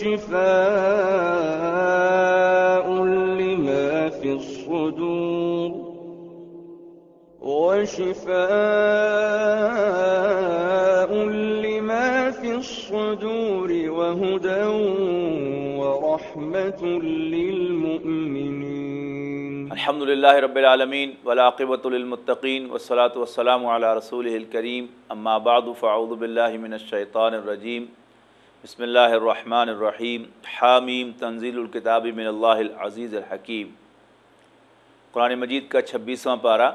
وشفاء لما في الصدور وشفاء لما في الصدور وهدى ورحمة للمؤمنين. الحمد للہ رب العالمین ولاقبۃ للمتقین والصلاة والسلام علی رسول الکریم اما بعد فاعوذ باللہ من الشیطان الرجیم بسم اللہ الرحمن الرحیم، حامیم، تنزیل الکتاب من اللہ العزیز الحکیم۔ قرآن مجید کا چھبیسواں پارہ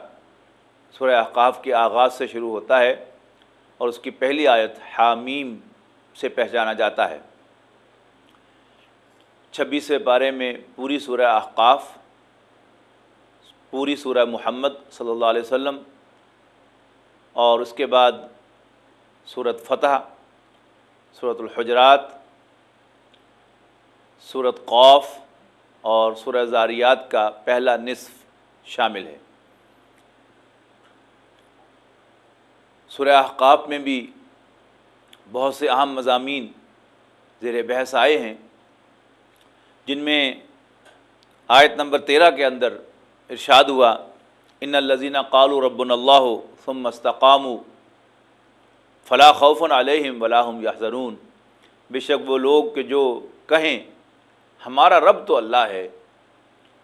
سورہ احقاف کے آغاز سے شروع ہوتا ہے اور اس کی پہلی آیت حامیم سے پہچانا جاتا ہے۔ چھبیسویں پارے میں پوری سورہ احقاف، پوری سورہ محمد صلی اللہ علیہ وسلم اور اس کے بعد صورت فتح صورت الحجرات صورت قوف اور سورہ زاریات کا پہلا نصف شامل ہے۔ سورہ احقاف میں بھی بہت سے اہم مضامین زیر بحث آئے ہیں، جن میں آیت نمبر تیرہ کے اندر ارشاد ہوا، ان الزینہ قالو رب اللہ ثم مستقام فلاں خوف علیہم ولاحم یحذرون۔ بے شک وہ لوگ کہ جو کہیں ہمارا رب تو اللہ ہے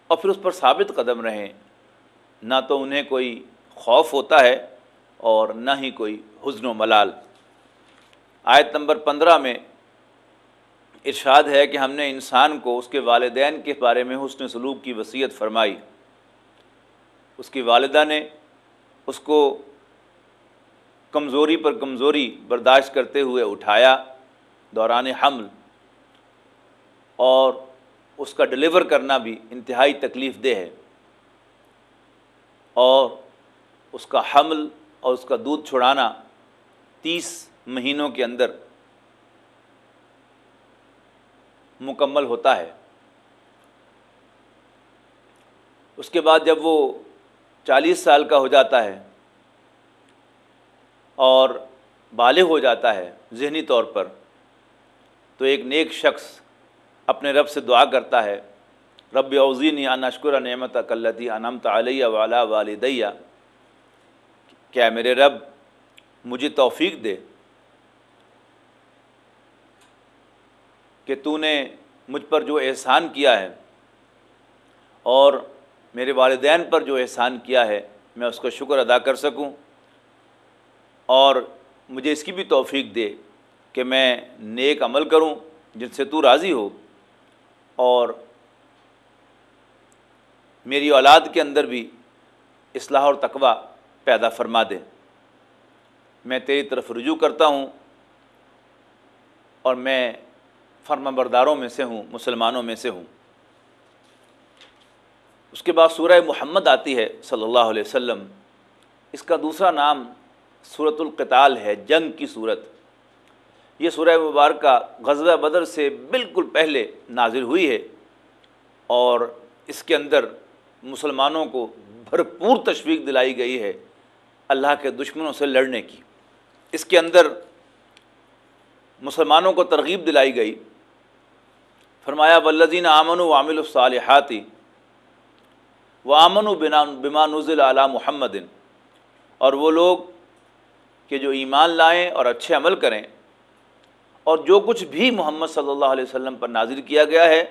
اور پھر اس پر ثابت قدم رہیں، نہ تو انہیں کوئی خوف ہوتا ہے اور نہ ہی کوئی حزن و ملال۔ آیت نمبر پندرہ میں ارشاد ہے کہ ہم نے انسان کو اس کے والدین کے بارے میں حسن سلوک کی وصیت فرمائی۔ اس کی والدہ نے اس کو کمزوری پر کمزوری برداشت کرتے ہوئے اٹھایا دوران حمل اور اس کا ڈلیور کرنا بھی انتہائی تکلیف دہ ہے اور اس کا حمل اور اس کا دودھ چھڑانا تیس مہینوں کے اندر مکمل ہوتا ہے۔ اس کے بعد جب وہ چالیس سال کا ہو جاتا ہے اور بالغ ہو جاتا ہے ذہنی طور پر، تو ایک نیک شخص اپنے رب سے دعا کرتا ہے، رب اوزینی ان اشکر نعمت اکلتی انمت علیہ والا والدیہ کیا میرے رب مجھے توفیق دے کہ تو نے مجھ پر جو احسان کیا ہے اور میرے والدین پر جو احسان کیا ہے، میں اس کا شکر ادا کر سکوں۔ اور مجھے اس کی بھی توفیق دے کہ میں نیک عمل کروں، جن سے تو راضی ہو۔ اور میری اولاد کے اندر بھی اصلاح اور تقوی پیدا فرما دے۔ میں تیری طرف رجوع کرتا ہوں اور میں فرما برداروں میں سے ہوں، مسلمانوں میں سے ہوں۔ اس کے بعد سورہ محمد آتی ہے صلی اللہ علیہ وسلم۔ اس کا دوسرا نام صورت القتال ہے، جنگ کی صورت۔ یہ سورہ مبارکہ غزوہ بدر سے بالکل پہلے نازل ہوئی ہے اور اس کے اندر مسلمانوں کو بھرپور تشویق دلائی گئی ہے اللہ کے دشمنوں سے لڑنے کی۔ اس کے اندر مسلمانوں کو ترغیب دلائی گئی۔ فرمایا ولزین آمن و عامل الصالحاتی و آمن و بنا بما نزل علی محمد۔ اور وہ لوگ کہ جو ایمان لائیں اور اچھے عمل کریں۔ اور جو کچھ بھی محمد صلی اللہ علیہ وسلم پر نازل کیا گیا ہے،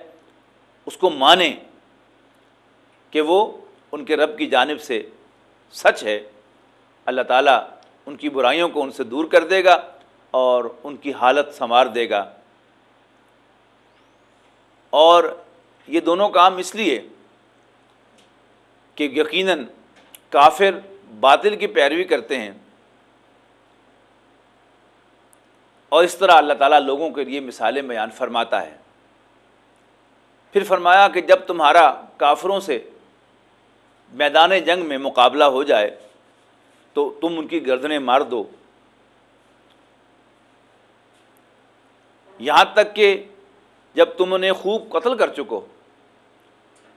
اس کو مانیں کہ وہ ان کے رب کی جانب سے سچ ہے۔ اللہ تعالیٰ ان کی برائیوں کو ان سے دور کر دے گا اور ان کی حالت سنوار دے گا۔ اور یہ دونوں کام اس لیے کہ یقیناً کافر باطل کی پیروی کرتے ہیں۔ اور اس طرح اللہ تعالیٰ لوگوں کے لیے مثالیں بیان فرماتا ہے۔ پھر فرمایا کہ جب تمہارا کافروں سے میدان جنگ میں مقابلہ ہو جائے تو تم ان کی گردنیں مار دو۔ یہاں تک کہ جب تم انہیں خوب قتل کر چکو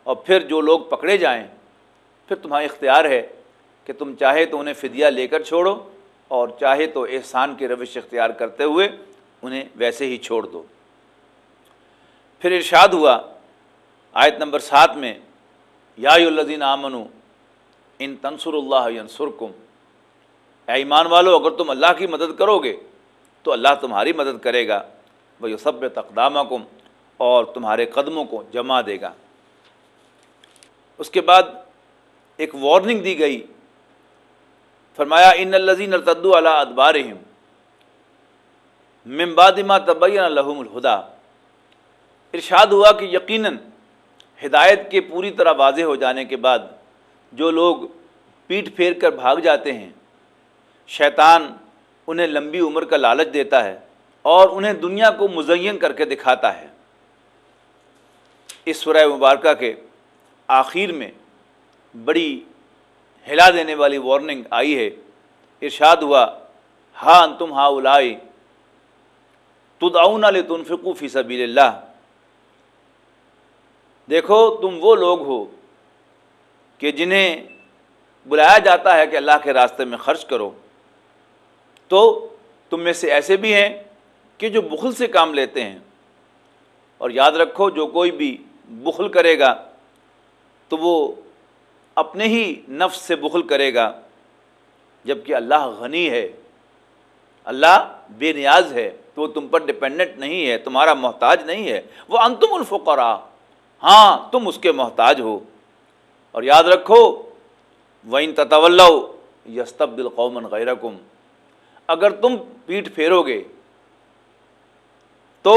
اور پھر جو لوگ پکڑے جائیں، پھر تمہارا اختیار ہے کہ تم چاہے تو انہیں فدیہ لے کر چھوڑو۔ اور چاہے تو احسان کی روش اختیار کرتے ہوئے انہیں ویسے ہی چھوڑ دو۔ پھر ارشاد ہوا، آیت نمبر سات میں، یا الذین آمنو، ان تنصر اللہ ینصرکم۔ اے ایمان والو، اگر تم اللہ کی مدد کرو گے تو اللہ تمہاری مدد کرے گا۔ وہ سب تقدامہ اور تمہارے قدموں کو جما دے گا۔ اس کے بعد ایک وارننگ دی گئی فرمایا، ان الزین التد علیہ ادبار ممبادمہ طبعین الحم الہدا. ارشاد ہوا کہ یقیناً ہدایت کے پوری طرح واضح ہو جانے کے بعد جو لوگ پیٹ پھیر کر بھاگ جاتے ہیں، شیطان انہیں لمبی عمر کا لالچ دیتا ہے اور انہیں دنیا کو مزین کر کے دکھاتا ہے۔ اس سورہ مبارکہ کے آخر میں بڑی ہلا دینے والی وارننگ آئی ہے۔ ارشاد ہوا ہاں تم ہا الائی تدعون لتنفقوا فی سبیل اللہ۔ دیکھو، تم وہ لوگ ہو کہ جنہیں بلایا جاتا ہے کہ اللہ کے راستے میں خرچ کرو۔ تو تم میں سے ایسے بھی ہیں کہ جو بخل سے کام لیتے ہیں۔ اور یاد رکھو، جو کوئی بھی بخل کرے گا تو وہ اپنے ہی نفس سے بخل کرے گا جبکہ اللہ غنی ہے، اللہ بے نیاز ہے، تو وہ تم پر ڈپینڈنٹ نہیں ہے، تمہارا محتاج نہیں ہے، وہ انتم الفقرا ہاں تم اس کے محتاج ہو۔ اور یاد رکھو وہ ان تطول یستب دل قومن غیرکم اگر تم پیٹ پھیرو گے، تو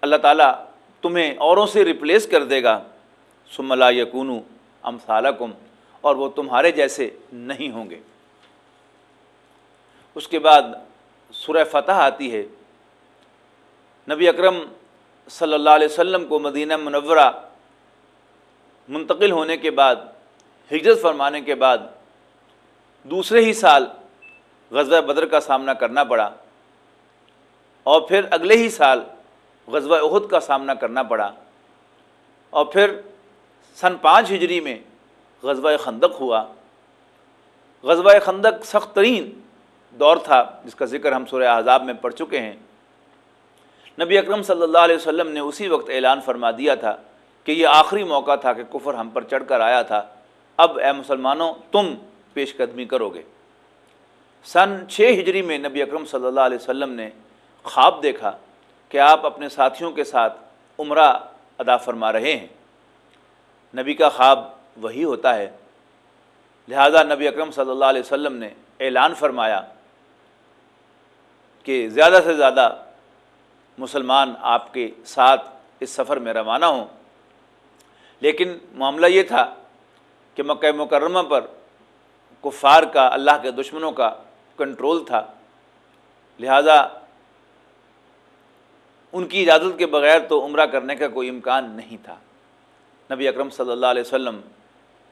اللہ تعالیٰ تمہیں اوروں سے ریپلیس کر دے گا۔ سم اللہ یقون ام اور وہ تمہارے جیسے نہیں ہوں گے۔ اس کے بعد سورہ فتح آتی ہے۔ نبی اکرم صلی اللہ علیہ وسلم کو مدینہ منورہ منتقل ہونے کے بعد، ہجرت فرمانے کے بعد دوسرے ہی سال غزوہ بدر کا سامنا کرنا پڑا۔ اور پھر اگلے ہی سال غزوہ عہد کا سامنا کرنا پڑا۔ اور پھر سن پانچ ہجری میں غزوہ خندق ہوا۔ غزوہ خندق سخت ترین دور تھا، جس کا ذکر ہم سورہ احزاب میں پڑھ چکے ہیں۔ نبی اکرم صلی اللہ علیہ وسلم نے اسی وقت اعلان فرما دیا تھا کہ یہ آخری موقع تھا کہ کفر ہم پر چڑھ کر آیا تھا۔ اب اے مسلمانوں، تم پیش قدمی کرو گے۔ سن چھ ہجری میں نبی اکرم صلی اللہ علیہ وسلم نے خواب دیکھا کہ آپ اپنے ساتھیوں کے ساتھ عمرہ ادا فرما رہے ہیں۔ نبی کا خواب وہی ہوتا ہے۔ لہذا نبی اکرم صلی اللہ علیہ وسلم نے اعلان فرمایا کہ زیادہ سے زیادہ مسلمان آپ کے ساتھ اس سفر میں روانہ ہوں۔ لیکن معاملہ یہ تھا کہ مکہ مکرمہ پر کفار کا، اللہ کے دشمنوں کا کنٹرول تھا۔ لہذا ان کی اجازت کے بغیر تو عمرہ کرنے کا کوئی امکان نہیں تھا۔ نبی اکرم صلی اللہ علیہ وسلم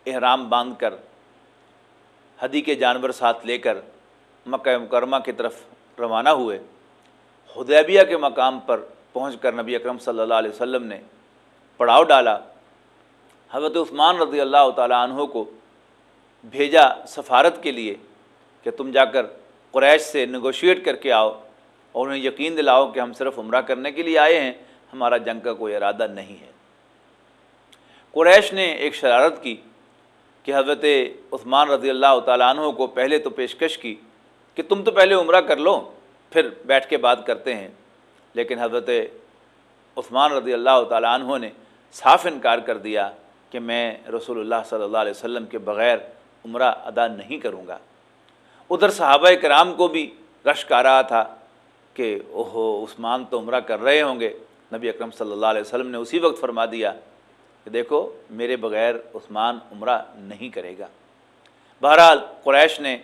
احرام باندھ کر حدی کے جانور ساتھ لے کر مکہ مکرمہ کی طرف روانہ ہوئے۔ حدیبیہ کے مقام پر پہنچ کر نبی اکرم صلی اللہ علیہ وسلم نے پڑاؤ ڈالا۔ حضرت عثمان رضی اللہ تعالیٰ عنہ کو بھیجا سفارت کے لیے کہ تم جا کر قریش سے نگوشیٹ کر کے آؤ اور انہیں یقین دلاؤ کہ ہم صرف عمرہ کرنے کے لیے آئے ہیں، ہمارا جنگ کا کوئی ارادہ نہیں ہے۔ قریش نے ایک شرارت کی کہ حضرت عثمان رضی اللہ تعالیٰ عنہ کو پہلے تو پیشکش کی کہ تم تو پہلے عمرہ کر لو، پھر بیٹھ کے بات کرتے ہیں۔ لیکن حضرت عثمان رضی اللہ تعالیٰ عنہ نے صاف انکار کر دیا کہ میں رسول اللہ صلی اللہ علیہ وسلم کے بغیر عمرہ ادا نہیں کروں گا۔ ادھر صحابہ کرام کو بھی رشک آ رہا تھا کہ اوہو، عثمان تو عمرہ کر رہے ہوں گے۔ نبی اکرم صلی اللہ علیہ وسلم نے اسی وقت فرما دیا کہ دیکھو، میرے بغیر عثمان عمرہ نہیں کرے گا۔ بہرحال قریش نے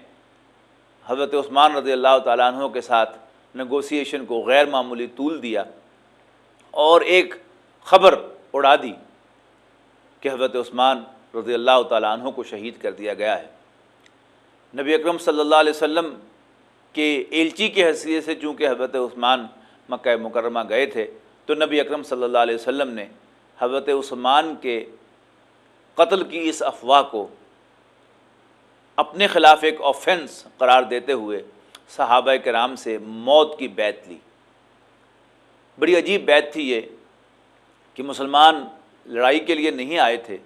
حضرت عثمان رضی اللہ تعالیٰ عنہ کے ساتھ نگوسیشن کو غیر معمولی طول دیا اور ایک خبر اڑا دی کہ حضرت عثمان رضی اللہ تعالیٰ عنہ کو شہید کر دیا گیا ہے۔ نبی اکرم صلی اللہ علیہ وسلم کے ایلچی کی حیثیت سے چونکہ حضرت عثمان مکہ مکرمہ گئے تھے، تو نبی اکرم صلی اللہ علیہ وسلم نے حضرت عثمان کے قتل کی اس افواہ کو اپنے خلاف ایک آفینس قرار دیتے ہوئے صحابہ کرام سے موت کی بیت لی۔ بڑی عجیب بیت تھی یہ کہ مسلمان لڑائی کے لیے نہیں آئے تھے۔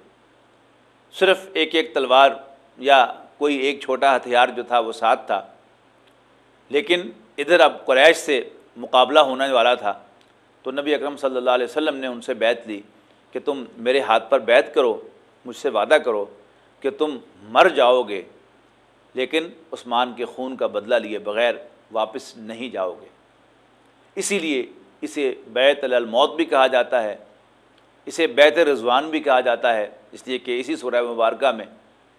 صرف ایک ایک تلوار یا کوئی ایک چھوٹا ہتھیار جو تھا وہ ساتھ تھا۔ لیکن ادھر اب قریش سے مقابلہ ہونے والا تھا۔ تو نبی اکرم صلی اللہ علیہ وسلم نے ان سے بیت لی۔ کہ تم میرے ہاتھ پر بیت کرو، مجھ سے وعدہ کرو کہ تم مر جاؤ گے۔ لیکن عثمان کے خون کا بدلہ لیے بغیر واپس نہیں جاؤ گے۔ اسی لیے اسے بیت الموت بھی کہا جاتا ہے۔ اسے بیت رضوان بھی کہا جاتا ہے۔ اس لیے کہ اسی سورہ مبارکہ میں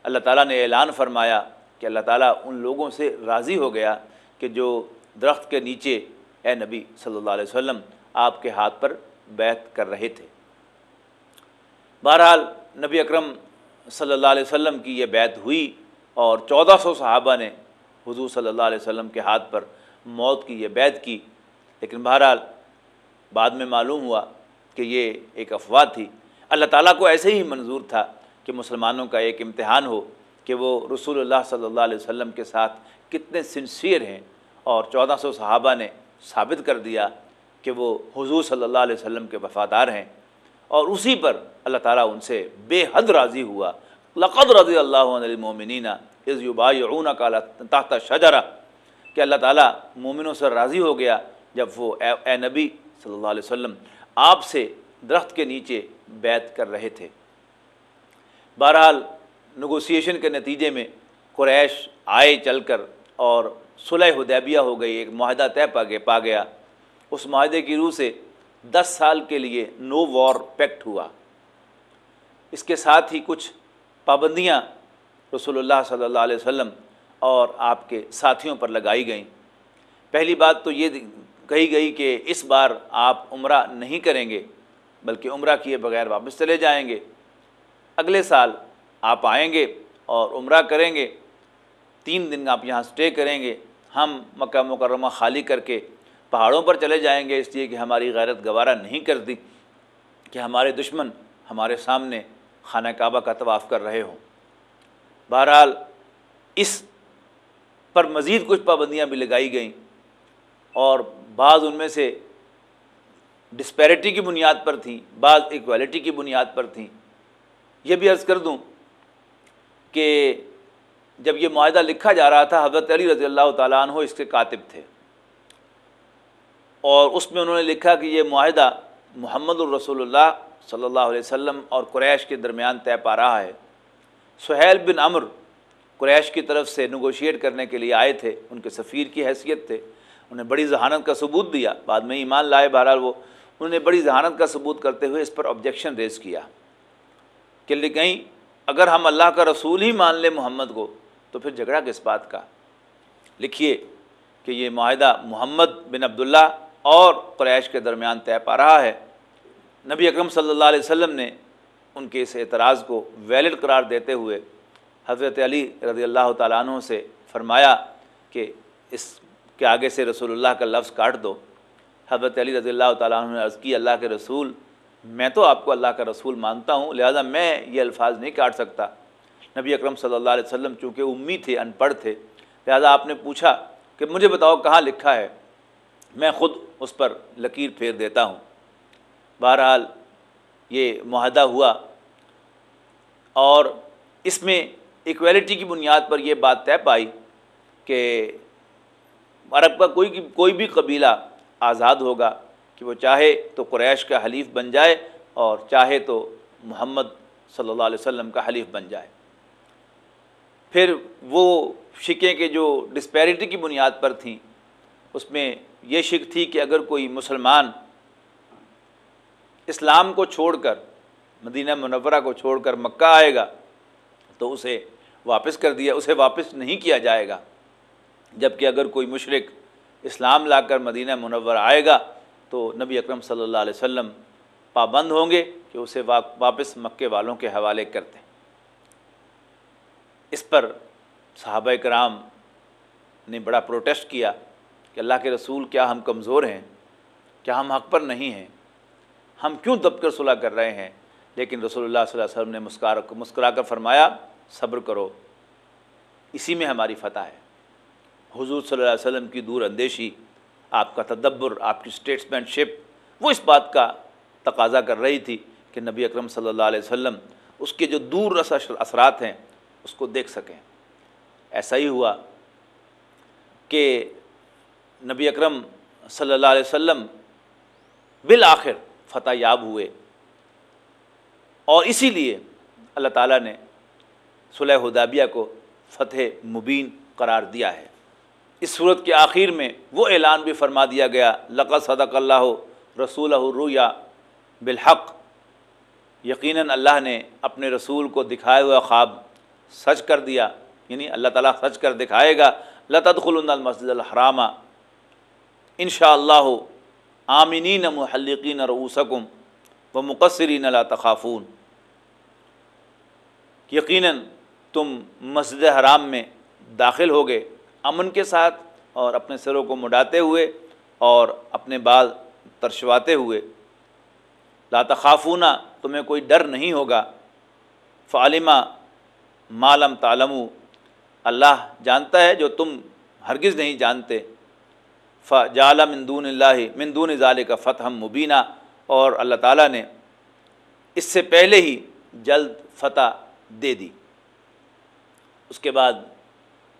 اللہ تعالیٰ نے اعلان فرمایا کہ اللہ تعالیٰ ان لوگوں سے راضی ہو گیا کہ جو درخت کے نیچے اے نبی صلی اللہ علیہ وسلم آپ کے ہاتھ پر بیت کر رہے تھے۔ بہرحال نبی اکرم صلی اللہ علیہ وسلم کی یہ بیت ہوئی اور چودہ سو صحابہ نے حضور صلی اللہ علیہ وسلم کے ہاتھ پر موت کی یہ بیت کی۔ لیکن بہرحال بعد میں معلوم ہوا کہ یہ ایک افواہ تھی۔ اللہ تعالیٰ کو ایسے ہی منظور تھا کہ مسلمانوں کا ایک امتحان ہو کہ وہ رسول اللہ صلی اللہ علیہ وسلم کے ساتھ کتنے سنسیئر ہیں اور چودہ سو صحابہ نے ثابت کر دیا کہ وہ حضور صلی اللہ علیہ وسلم کے وفادار ہیں۔ اور اسی پر اللہ تعالیٰ ان سے بے حد راضی ہوا۔ لقد رضی اللہ علیہ مومنینہ از یوبایعون کا تحت شجرہ۔ کہ اللہ تعالیٰ مومنوں سے راضی ہو گیا جب وہ اے اے نبی صلی اللہ علیہ وسلم آپ سے درخت کے نیچے بیت کر رہے تھے۔ بہرحال نگوسیشن کے نتیجے میں قریش آئے چل کر اور صلح حدیبیہ ہو گئی، ایک معاہدہ طے پا گیا پا گیا۔ اس معاہدے کی روح سے دس سال کے لیے نو وار پیکٹ ہوا۔ اس کے ساتھ ہی کچھ پابندیاں رسول اللہ صلی اللہ علیہ وسلم اور آپ کے ساتھیوں پر لگائی گئیں۔ پہلی بات تو یہ کہی گئی کہ اس بار آپ عمرہ نہیں کریں گے، بلکہ عمرہ کیے بغیر واپس چلے جائیں گے۔ اگلے سال آپ آئیں گے اور عمرہ کریں گے۔ تین دن آپ یہاں سٹے کریں گے۔ ہم مکہ مکرمہ خالی کر کے پہاڑوں پر چلے جائیں گے اس لیے کہ ہماری غیرت گوارہ نہیں کرتی کہ ہمارے دشمن ہمارے سامنے خانہ کعبہ کا طواف کر رہے ہوں۔ بہرحال اس پر مزید کچھ پابندیاں بھی لگائی گئیں اور بعض ان میں سے ڈسپیرٹی کی بنیاد پر تھیں، بعض ایکویلٹی کی بنیاد پر تھیں۔ یہ بھی عرض کر دوں کہ جب یہ معاہدہ لکھا جا رہا تھا، حضرت علی رضی اللہ تعالیٰ عنہ اس کے کاتب تھے۔ اور اس میں انہوں نے لکھا کہ یہ معاہدہ محمد الرسول اللہ صلی اللہ علیہ وسلم اور قریش کے درمیان طے پا رہا ہے۔ سہیل بن امر قریش کی طرف سے نگوشیٹ کرنے کے لیے آئے تھے۔ ان کے سفیر کی حیثیت تھے۔ انہیں بڑی ذہانت کا ثبوت دیا۔ بعد میں ایمان لائے۔ بہرحال وہ انہوں نے بڑی ذہانت کا ثبوت کرتے ہوئے اس پر آبجیکشن ریز کیا۔ کہ کہیں اگر ہم اللہ کا رسول ہی مان لیں محمد کو تو پھر جھگڑا کس بات کا؟ لکھیے کہ یہ معاہدہ محمد بن عبداللہ اور قریش کے درمیان طے پا رہا ہے۔ نبی اکرم صلی اللہ علیہ وسلم نے ان کے اس اعتراض کو ویلڈ قرار دیتے ہوئے حضرت علی رضی اللہ تعالیٰ عنہ سے فرمایا کہ اس کے آگے سے رسول اللہ کا لفظ کاٹ دو۔ حضرت علی رضی اللہ تعالیٰ عنہ نے عرض کی، اللہ کے رسول، میں تو آپ کو اللہ کا رسول مانتا ہوں، لہذا میں یہ الفاظ نہیں کاٹ سکتا۔ نبی اکرم صلی اللہ علیہ وسلم چونکہ امی تھے، ان پڑھ تھے، لہذا آپ نے پوچھا کہ مجھے بتاؤ کہاں لکھا ہے؟ میں خود اس پر لکیر پھیر دیتا ہوں۔ بہرحال یہ معاہدہ ہوا۔ اور اس میں ایکویلٹی کی بنیاد پر یہ بات طے پائی کہ عرب کا کوئی کوئی بھی قبیلہ آزاد ہوگا کہ وہ چاہے تو قریش کا حلیف بن جائے اور چاہے تو محمد صلی اللہ علیہ وسلم کا حلیف بن جائے۔ پھر وہ شکیں کے جو ڈسپیرٹی کی بنیاد پر تھیں، اس میں یہ شک تھی کہ اگر کوئی مسلمان اسلام کو چھوڑ کر، مدینہ منورہ کو چھوڑ کر مکہ آئے گا، تو اسے واپس کر دیا، اسے واپس نہیں کیا جائے گا۔ جبکہ اگر کوئی مشرق اسلام لا کر مدینہ منور آئے گا، تو نبی اکرم صلی اللہ علیہ وسلم پابند ہوں گے کہ اسے واپس مکے والوں کے حوالے کرتے اس پر صحابہ کرام نے بڑا پروٹیسٹ کیا۔ کہ اللہ کے رسول کیا ہم کمزور ہیں، کیا ہم حق پر نہیں ہیں، ہم کیوں دب کر صلح کر رہے ہیں؟ لیکن رسول اللہ صلی اللہ علیہ وسلم نے مسکرا مسکرا کر فرمایا، صبر کرو، اسی میں ہماری فتح ہے۔ حضور صلی اللہ علیہ وسلم کی دور اندیشی، آپ کا تدبر، آپ کی اسٹیٹسمین شپ وہ اس بات کا تقاضا کر رہی تھی کہ نبی اکرم صلی اللہ علیہ وسلم اس کے جو دور رس اثرات ہیں، اس کو دیکھ سکیں۔ ایسا ہی ہوا کہ نبی اکرم صلی اللہ علیہ وسلم بالآخر فتح یاب ہوئے۔ اور اسی لیے اللہ تعالیٰ نے صلح حدابیہ کو فتح مبین قرار دیا ہے۔ اس صورت کے آخر میں وہ اعلان بھی فرما دیا گیا لقت صدق اللہ رسول الرویا بالحق۔ یقیناً اللہ نے اپنے رسول کو دکھائے ہوا خواب سچ کر دیا یعنی اللہ تعالیٰ سچ کر دکھائے گا۔ لتدخل المسجد الحرامہ ان شاء اللہ آمنین محلقین رؤوسکم و مقصرین لا تخافون۔ یقیناً تم مسجد حرام میں داخل ہوگے امن کے ساتھ اور اپنے سروں کو مڈاتے ہوئے اور اپنے بال ترشواتے ہوئے۔ لا تخافون تمہیں کوئی ڈر نہیں ہوگا۔ فعالمہ معلم تعلم اللہ جانتا ہے جو تم ہرگز نہیں جانتے۔ ف مندون اللہ مندون ظال کا فتح مبینہ اور اللہ تعالیٰ نے اس سے پہلے ہی جلد فتح دے دی۔ اس کے بعد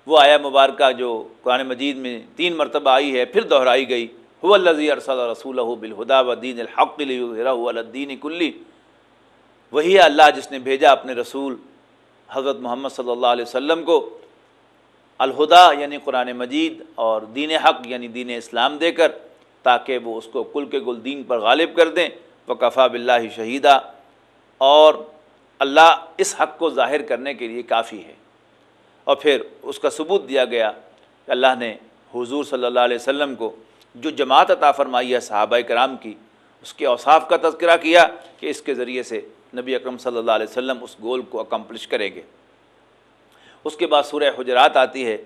وہ آیا مبارکہ جو قرآن مجید میں تین مرتبہ آئی ہے، پھر دہرائی گئی۔ هو الذي ارسل رسوله بالهدى ودين الحق ليظهره على الدين كله وہی اللہ جس نے بھیجا اپنے رسول حضرت محمد صلی اللہ علیہ وسلم کو۔ الہدا یعنی قرآن مجید اور دین حق یعنی دین اسلام دے کر تاکہ وہ اس کو کل کے گل دین پر غالب کر دیں۔ وہ کفا بلّہ شہیدہ اور اللہ اس حق کو ظاہر کرنے کے لیے کافی ہے۔ اور پھر اس کا ثبوت دیا گیا کہ اللہ نے حضور صلی اللہ علیہ وسلم کو جو جماعت عطا فرمائی ہے صحابہ کرام کی، اس کے اوصاف کا تذکرہ کیا کہ اس کے ذریعے سے نبی اکرم صلی اللہ علیہ وسلم اس گول کو اکمپلش کریں گے۔ اس کے بعد سورہ حجرات آتی ہے۔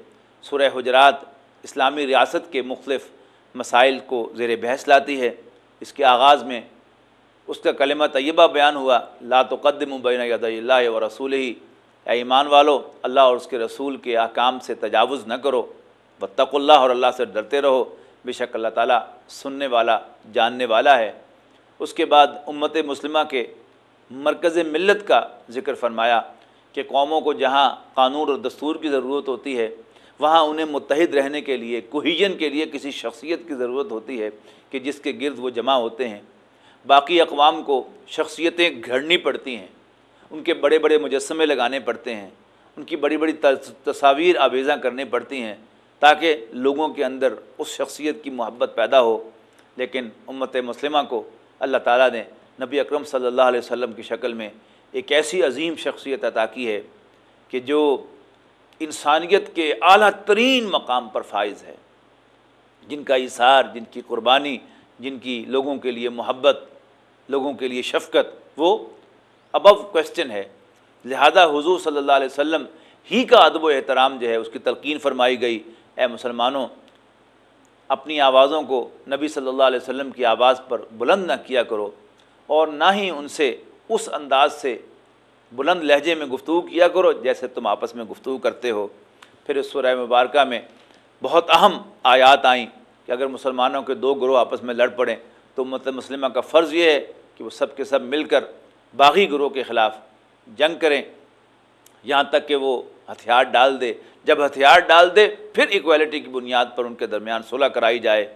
سورہ حجرات اسلامی ریاست کے مختلف مسائل کو زیر بحث لاتی ہے۔ اس کے آغاز میں اس کا کلمہ طیبہ بیان ہوا۔ لا تقدم بین ید اللہ و رسول ہی اے ایمان والو، اللہ اور اس کے رسول کے احکام سے تجاوز نہ کرو۔ بتق اللہ اور اللہ سے ڈرتے رہو۔ بے شک اللہ تعالیٰ سننے والا، جاننے والا ہے۔ اس کے بعد امت مسلمہ کے مرکز ملت کا ذکر فرمایا۔ کہ قوموں کو جہاں قانون اور دستور کی ضرورت ہوتی ہے، وہاں انہیں متحد رہنے کے لیے کوہیجن کے لیے کسی شخصیت کی ضرورت ہوتی ہے کہ جس کے گرد وہ جمع ہوتے ہیں۔ باقی اقوام کو شخصیتیں گھڑنی پڑتی ہیں، ان کے بڑے بڑے مجسمے لگانے پڑتے ہیں، ان کی بڑی بڑی تصاویر آویزاں کرنی پڑتی ہیں تاکہ لوگوں کے اندر اس شخصیت کی محبت پیدا ہو۔ لیکن امت مسلمہ کو اللہ تعالیٰ نے نبی اکرم صلی اللہ علیہ وسلم کی شکل میں ایک ایسی عظیم شخصیت عطا کی ہے کہ جو انسانیت کے اعلیٰ ترین مقام پر فائز ہے۔ جن کا اثار جن کی قربانی، جن کی لوگوں کے لیے محبت، لوگوں کے لیے شفقت، وہ ابو کوشچن ہے۔ لہذا حضور صلی اللہ علیہ وسلم ہی کا ادب و احترام جو ہے، اس کی تلقین فرمائی گئی۔ اے مسلمانوں، اپنی آوازوں کو نبی صلی اللہ علیہ وسلم کی آواز پر بلند نہ کیا کرو اور نہ ہی ان سے اس انداز سے بلند لہجے میں گفتگو کیا کرو جیسے تم آپس میں گفتگو کرتے ہو۔ پھر اس سورہ مبارکہ میں بہت اہم آیات آئیں کہ اگر مسلمانوں کے دو گروہ آپس میں لڑ پڑیں تو مطلب مسلمہ کا فرض یہ ہے کہ وہ سب کے سب مل کر باغی گروہ کے خلاف جنگ کریں۔ یہاں تک کہ وہ ہتھیار ڈال دے۔ جب ہتھیار ڈال دے، پھر ایکویلٹی کی بنیاد پر ان کے درمیان صلح کرائی جائے۔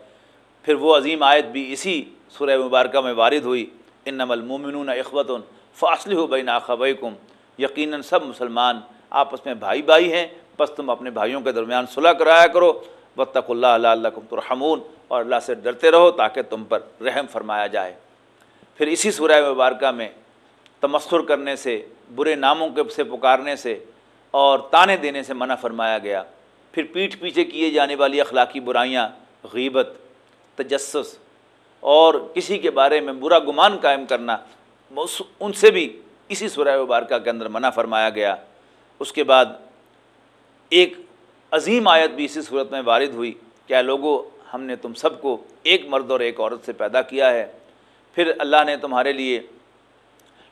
پھر وہ عظیم آیت بھی اسی سورہ مبارکہ میں وارد ہوئی۔ ان نمل مومنون اخوت فاصل ہو بین آخبیکم یقیناً سب مسلمان آپس میں بھائی بھائی ہیں، بس تم اپنے بھائیوں کے درمیان صلح کرایا کرو. بطق اللہ اللہ اللہ کم ترحمون، اور اللہ سے ڈرتے رہو تاکہ تم پر رحم فرمایا جائے۔ پھر اسی سورہ مبارکہ میں تمسخر کرنے سے، برے ناموں کے سے پکارنے سے اور تانے دینے سے منع فرمایا گیا۔ پھر پیٹھ پیچھے کیے جانے والی اخلاقی برائیاں، غیبت، تجسس اور کسی کے بارے میں برا گمان قائم کرنا ان سے بھی اسی سورہ مبارکہ کے اندر منع فرمایا گیا۔ اس کے بعد ایک عظیم آیت بھی اسی صورت میں وارد ہوئی، کیا لوگوں، ہم نے تم سب کو ایک مرد اور ایک عورت سے پیدا کیا ہے؟ پھر اللہ نے تمہارے لیے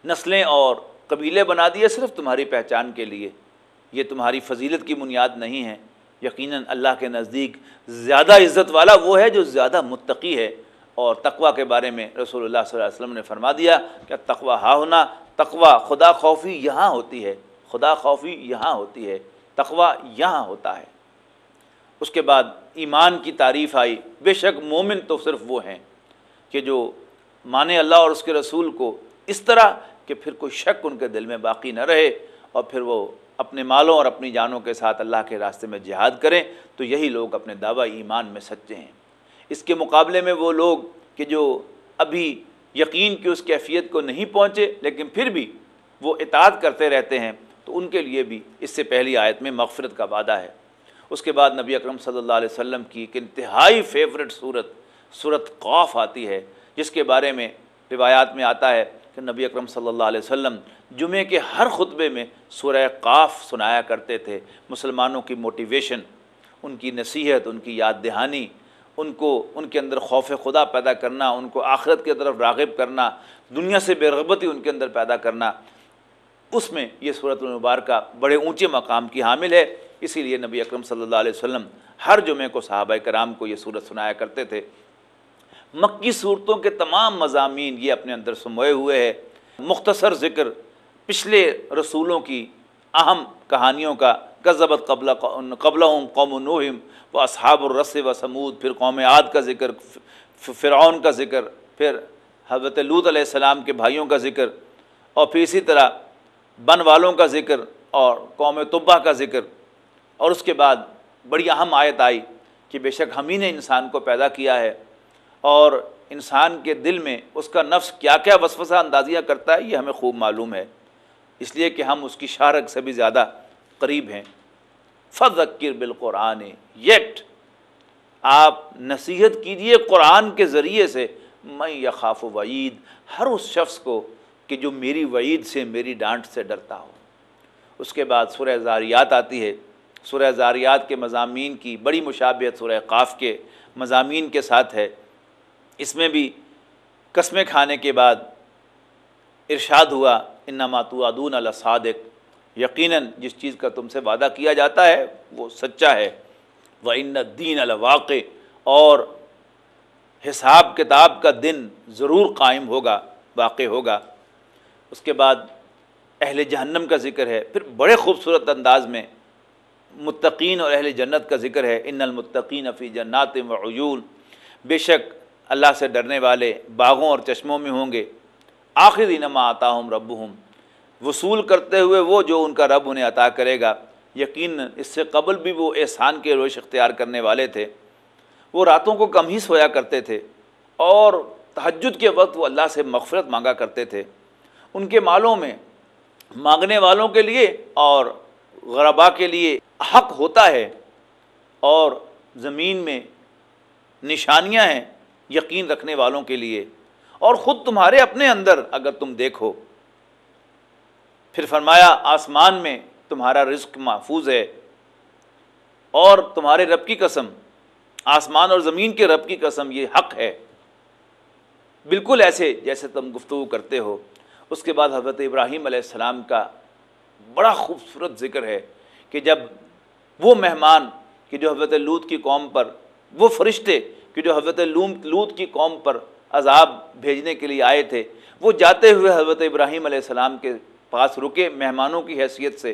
نسلیں اور قبیلے بنا دیے صرف تمہاری پہچان کے لیے۔ یہ تمہاری فضیلت کی بنیاد نہیں ہے۔ یقیناً اللہ کے نزدیک زیادہ عزت والا وہ ہے جو زیادہ متقی ہے۔ اور تقوا کے بارے میں رسول اللہ صلی اللہ علیہ وسلم نے فرما دیا کہ تقوا ہا ہونا تقوا خدا خوفی یہاں ہوتی ہے، خدا خوفی یہاں ہوتی ہے تقوا یہاں ہوتا ہے۔ اس کے بعد ایمان کی تعریف آئی، بے شک مومن تو صرف وہ ہیں کہ جو مانے اللہ اور اس کے رسول کو اس طرح کہ پھر کوئی شک ان کے دل میں باقی نہ رہے اور پھر وہ اپنے مالوں اور اپنی جانوں کے ساتھ اللہ کے راستے میں جہاد کریں، تو یہی لوگ اپنے دعویٰ ایمان میں سچے ہیں۔ اس کے مقابلے میں وہ لوگ کہ جو ابھی یقین کی اس کیفیت کو نہیں پہنچے، لیکن پھر بھی وہ اطاعت کرتے رہتے ہیں، تو ان کے لیے بھی اس سے پہلی آیت میں مغفرت کا وعدہ ہے۔ اس کے بعد نبی اکرم صلی اللہ علیہ وسلم کی ایک انتہائی فیورٹ صورت صورت قوف آتی ہے، جس کے بارے میں روایات میں آتا ہے کہ نبی اکرم صلی اللہ علیہ وسلم جمعے کے ہر خطبے میں سورہ قاف سنایا کرتے تھے۔ مسلمانوں کی موٹیویشن ان کی نصیحت، ان کی یاد دہانی ان کو ان کے اندر خوف خدا پیدا کرنا، ان کو آخرت کی طرف راغب کرنا، دنیا سے بے رغبتی ان کے اندر پیدا کرنا، اس میں یہ صورت المبارکہ بڑے اونچے مقام کی حامل ہے۔ اسی لیے نبی اکرم صلی اللہ علیہ وسلم ہر جمعے کو صحابہ کرام کو یہ صورت سنایا کرتے تھے۔ مکی صورتوں کے تمام مضامین یہ اپنے اندر سموئے ہوئے ہے مختصر ذکر پچھلے رسولوں کی اہم کہانیوں کا قذبت قبل قبل قوم نوہم و اصحاب الرس و سمود پھر قوم عاد کا ذکر فرعون کا ذکر، پھر حضرت لوت علیہ السلام کے بھائیوں کا ذکر، اور پھر اسی طرح بن والوں کا ذکر اور قوم طبہ کا ذکر۔ اور اس کے بعد بڑی اہم آیت آئی کہ بے شک ہم ہی نے انسان کو پیدا کیا ہے۔ اور انسان کے دل میں اس کا نفس کیا کیا وسوسہ اندازیاں کرتا ہے، یہ ہمیں خوب معلوم ہے۔ اس لیے کہ ہم اس کی شارک سے بھی زیادہ قریب ہیں۔ فضکر بالقرآن یٹ آپ نصیحت کیجیے قرآن کے ذریعے سے میں یخاف وعید ہر اس شخص کو کہ جو میری وعید سے، میری ڈانٹ سے ڈرتا ہو۔ اس کے بعد سورہ زاریات آتی ہے۔ سورہ زاریات کے مضامین کی بڑی مشابہت سورہ قاف کے مضامین کے ساتھ ہے۔ اس میں بھی قسمیں کھانے کے بعد ارشاد ہوا، انما توعدون الصادق یقیناً جس چیز کا تم سے وعدہ کیا جاتا ہے، وہ سچا ہے۔ وہ ان دین الواقع اور حساب کتاب کا دن ضرور قائم ہوگا، واقع ہوگا۔ اس کے بعد اہل جہنم کا ذکر ہے۔ پھر بڑے خوبصورت انداز میں متقین اور اہل جنت کا ذکر ہے۔ ان المتقین فی جنات و عیون بے شک اللہ سے ڈرنے والے باغوں اور چشموں میں ہوں گے۔ آخری نما آتا ہوں رب ہوں وصول کرتے ہوئے وہ جو ان کا رب انہیں عطا کرے گا، یقین اس سے قبل بھی وہ احسان کے روش اختیار کرنے والے تھے۔ وہ راتوں کو کم ہی سویا کرتے تھے اور تہجد کے وقت وہ اللہ سے مغفرت مانگا کرتے تھے۔ ان کے مالوں میں مانگنے والوں کے لیے اور غربا کے لیے حق ہوتا ہے اور زمین میں نشانیاں ہیں یقین رکھنے والوں کے لیے۔ اور خود تمہارے اپنے اندر اگر تم دیکھو پھر فرمایا، آسمان میں تمہارا رزق محفوظ ہے اور تمہارے رب کی قسم، آسمان اور زمین کے رب کی قسم یہ حق ہے۔ بالکل ایسے جیسے تم گفتگو کرتے ہو۔ اس کے بعد حضرت ابراہیم علیہ السلام کا بڑا خوبصورت ذکر ہے کہ جب وہ مہمان، کہ جو حضرت لوت کی قوم پر، وہ فرشتے، کہ جو حضرت لوت کی قوم پر عذاب بھیجنے کے لیے آئے تھے، وہ جاتے ہوئے حضرت ابراہیم علیہ السلام کے پاس رکے مہمانوں کی حیثیت سے۔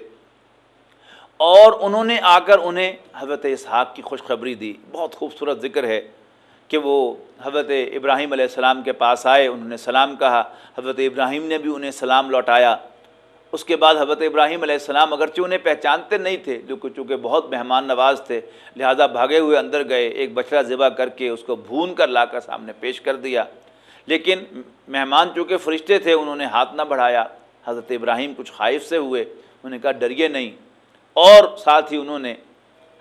اور انہوں نے آ کر انہیں حضرت اسحاق کی خوشخبری دی۔ بہت خوبصورت ذکر ہے کہ وہ حضرت ابراہیم علیہ السلام کے پاس آئے، انہوں نے سلام کہا۔ حضرت ابراہیم نے بھی انہیں سلام لوٹایا۔ اس کے بعد حضرت ابراہیم علیہ السلام اگرچہ انہیں پہچانتے نہیں تھے جو کہ چونکہ بہت مہمان نواز تھے، لہٰذا بھاگے ہوئے اندر گئے، ایک بچڑا ذبح کر کے اس کو بھون کر لا کر سامنے پیش کر دیا۔ لیکن مہمان چونکہ فرشتے تھے، انہوں نے ہاتھ نہ بڑھایا۔ حضرت ابراہیم کچھ خائف سے ہوئے، انہوں نے کہا ڈریے نہیں۔ اور ساتھ ہی انہوں نے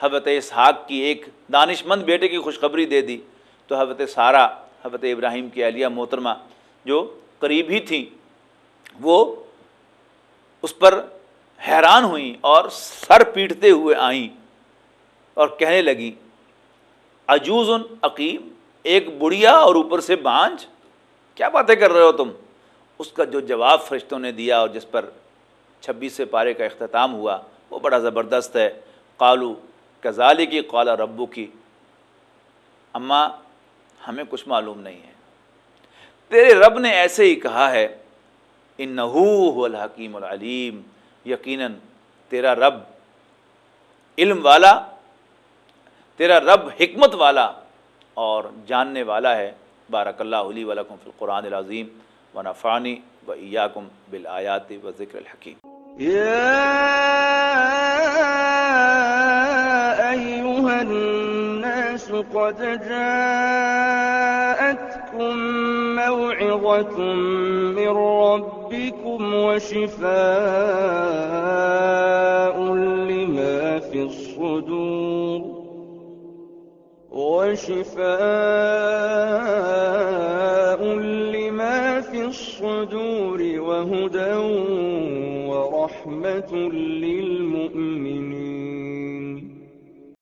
حضرت اسحاق کی ایک دانش مند بیٹے کی خوشخبری دے دی۔ تو حضرت سارا حضرت ابراہیم کی اہلیہ محترمہ جو قریب ہی تھیں، وہ اس پر حیران ہوئیں اور سر پیٹتے ہوئے آئیں اور کہنے لگیں، عجوز عقیم، ایک بڑھیا اور اوپر سے بانج، کیا باتیں کر رہے ہو تم؟ اس کا جو جواب فرشتوں نے دیا اور جس پر چھبیس پارے کا اختتام ہوا، وہ بڑا زبردست ہے۔ قالو کزالی کی قالا ربو کی اماں ہمیں کچھ معلوم نہیں ہے۔ تیرے رب نے ایسے ہی کہا ہے ان الحکیم العلیم۔ یقیناً تیرا رب علم والا، تیرا رب حکمت والا اور جاننے والا ہے۔ بارک اللہ علی ولکم فی القرآن العظیم۔ و نفانی و ایاکم بالآیات يا أيها الناس قد جاءتكم موعظة من ربكم وشفاء لما في الصدور وشفاء لما في الصدور وهدى ورحمة للمؤمنين.